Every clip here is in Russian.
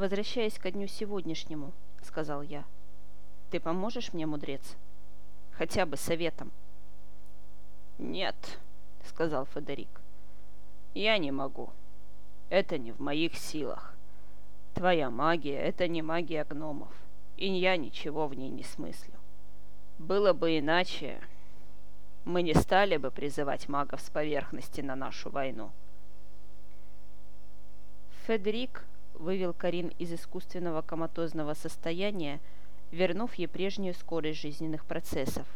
«Возвращаясь ко дню сегодняшнему», — сказал я, — «ты поможешь мне, мудрец? Хотя бы советом». «Нет», — сказал Федерик, — «я не могу. Это не в моих силах. Твоя магия — это не магия гномов, и я ничего в ней не смыслю. Было бы иначе, мы не стали бы призывать магов с поверхности на нашу войну». Федерик вывел Карин из искусственного коматозного состояния, вернув ей прежнюю скорость жизненных процессов.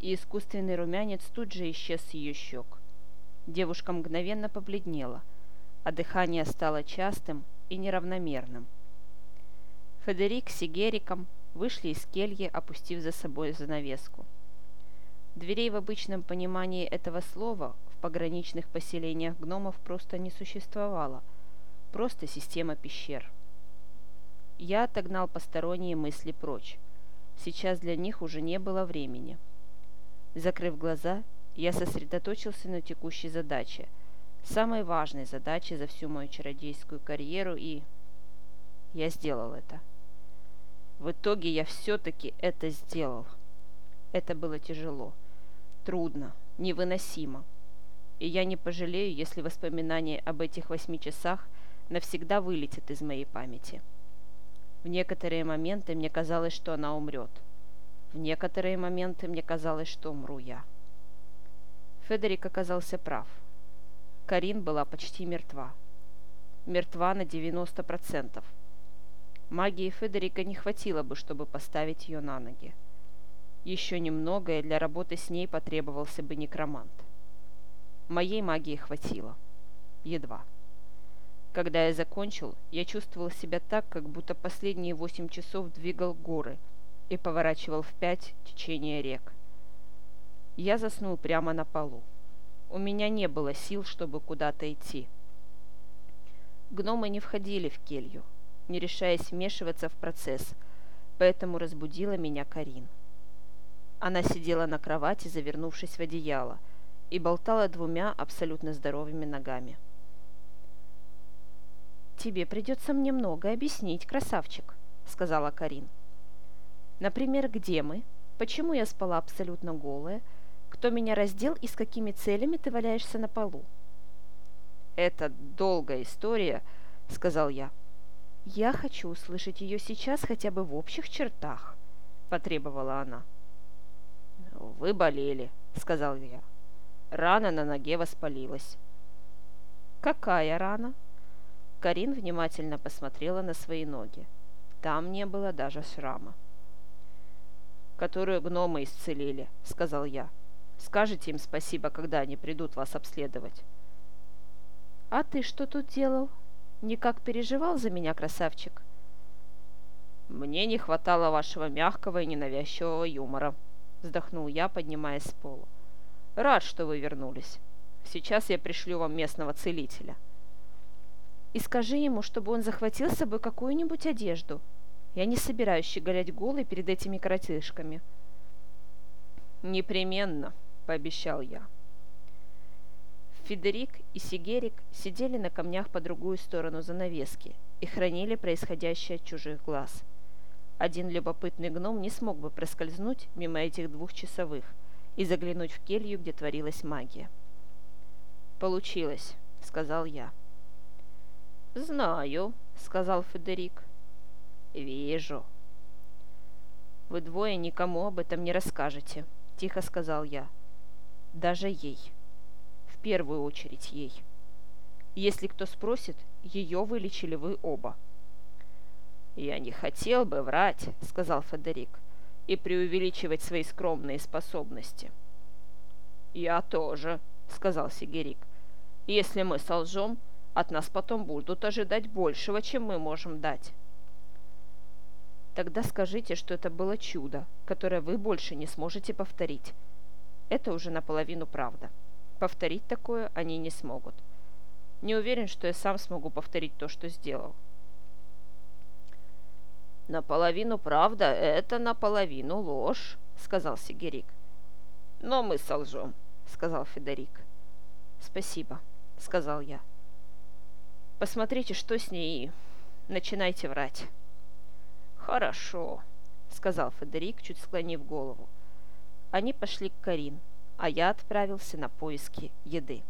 И искусственный румянец тут же исчез с ее щек. Девушка мгновенно побледнела, а дыхание стало частым и неравномерным. Федерик с Сигериком вышли из кельи, опустив за собой занавеску. Дверей в обычном понимании этого слова в пограничных поселениях гномов просто не существовало – просто система пещер. Я отогнал посторонние мысли прочь. Сейчас для них уже не было времени. Закрыв глаза, я сосредоточился на текущей задаче, самой важной задаче за всю мою чародейскую карьеру, и... Я сделал это. В итоге я все-таки это сделал. Это было тяжело, трудно, невыносимо. И я не пожалею, если воспоминания об этих восьми часах – навсегда вылетит из моей памяти. В некоторые моменты мне казалось, что она умрет. В некоторые моменты мне казалось, что умру я. Федерик оказался прав. Карин была почти мертва. Мертва на 90%. Магии Федерика не хватило бы, чтобы поставить ее на ноги. Еще немного, и для работы с ней потребовался бы некромант. Моей магии хватило. Едва. Когда я закончил, я чувствовал себя так, как будто последние восемь часов двигал горы и поворачивал впять течение рек. Я заснул прямо на полу. У меня не было сил, чтобы куда-то идти. Гномы не входили в келью, не решаясь вмешиваться в процесс, поэтому разбудила меня Карин. Она сидела на кровати, завернувшись в одеяло, и болтала двумя абсолютно здоровыми ногами. «Тебе придется мне многое объяснить, красавчик», — сказала Карин. «Например, где мы? Почему я спала абсолютно голая? Кто меня раздел и с какими целями ты валяешься на полу?» «Это долгая история», — сказал я. «Я хочу услышать ее сейчас хотя бы в общих чертах», — потребовала она. «Вы болели», — сказал я. Рана на ноге воспалилась. «Какая рана?» Карин внимательно посмотрела на свои ноги. Там не было даже шрама. «Которую гномы исцелили», — сказал я. «Скажите им спасибо, когда они придут вас обследовать». «А ты что тут делал? Никак переживал за меня, красавчик?» «Мне не хватало вашего мягкого и ненавязчивого юмора», — вздохнул я, поднимаясь с пола. «Рад, что вы вернулись. Сейчас я пришлю вам местного целителя» и скажи ему, чтобы он захватил с собой какую-нибудь одежду. Я не собираюсь щеголять голой перед этими коротышками». «Непременно», — пообещал я. Федерик и Сигерик сидели на камнях по другую сторону занавески и хранили происходящее от чужих глаз. Один любопытный гном не смог бы проскользнуть мимо этих двух часовых и заглянуть в келью, где творилась магия. «Получилось», — сказал я. «Знаю», — сказал Федерик. «Вижу». «Вы двое никому об этом не расскажете», — тихо сказал я. «Даже ей. В первую очередь ей. Если кто спросит, ее вылечили вы оба». «Я не хотел бы врать», — сказал Федерик, «и преувеличивать свои скромные способности». «Я тоже», — сказал Сигерик. «Если мы солжем, от нас потом будут ожидать большего, чем мы можем дать. Тогда скажите, что это было чудо, которое вы больше не сможете повторить. Это уже наполовину правда. Повторить такое они не смогут. Не уверен, что я сам смогу повторить то, что сделал. «Наполовину правда – это наполовину ложь», – сказал Сигерик. «Но мы солжем», – сказал Федерик. «Спасибо», – сказал я. Посмотрите, что с ней, начинайте врать». «Хорошо», — сказал Федерик, чуть склонив голову. Они пошли к Карин, а я отправился на поиски еды.